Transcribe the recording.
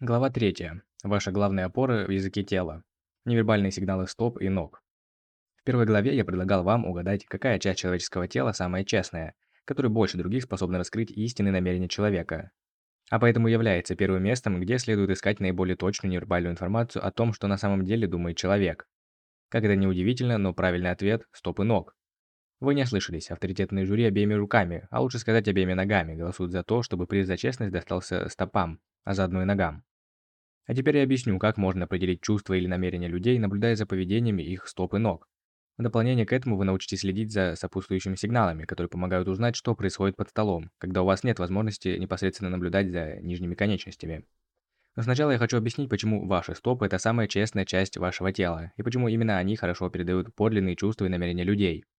Глава 3. Ваша главная опора в языке тела. Невербальные сигналы стоп и ног. В первой главе я предлагал вам угадать, какая часть человеческого тела самая честная, которая больше других способна раскрыть истинные намерения человека. А поэтому является первым местом, где следует искать наиболее точную невербальную информацию о том, что на самом деле думает человек. Как это ни удивительно, но правильный ответ – стоп и ног. Вы не ослышались, авторитетные жюри обеими руками, а лучше сказать обеими ногами, голосуют за то, чтобы приз за честность достался стопам, а заодно и ногам. А теперь я объясню, как можно определить чувства или намерения людей, наблюдая за поведениями их стоп и ног. В дополнение к этому вы научитесь следить за сопутствующими сигналами, которые помогают узнать, что происходит под столом, когда у вас нет возможности непосредственно наблюдать за нижними конечностями. Но сначала я хочу объяснить, почему ваши стопы – это самая честная часть вашего тела, и почему именно они хорошо передают подлинные чувства и намерения людей –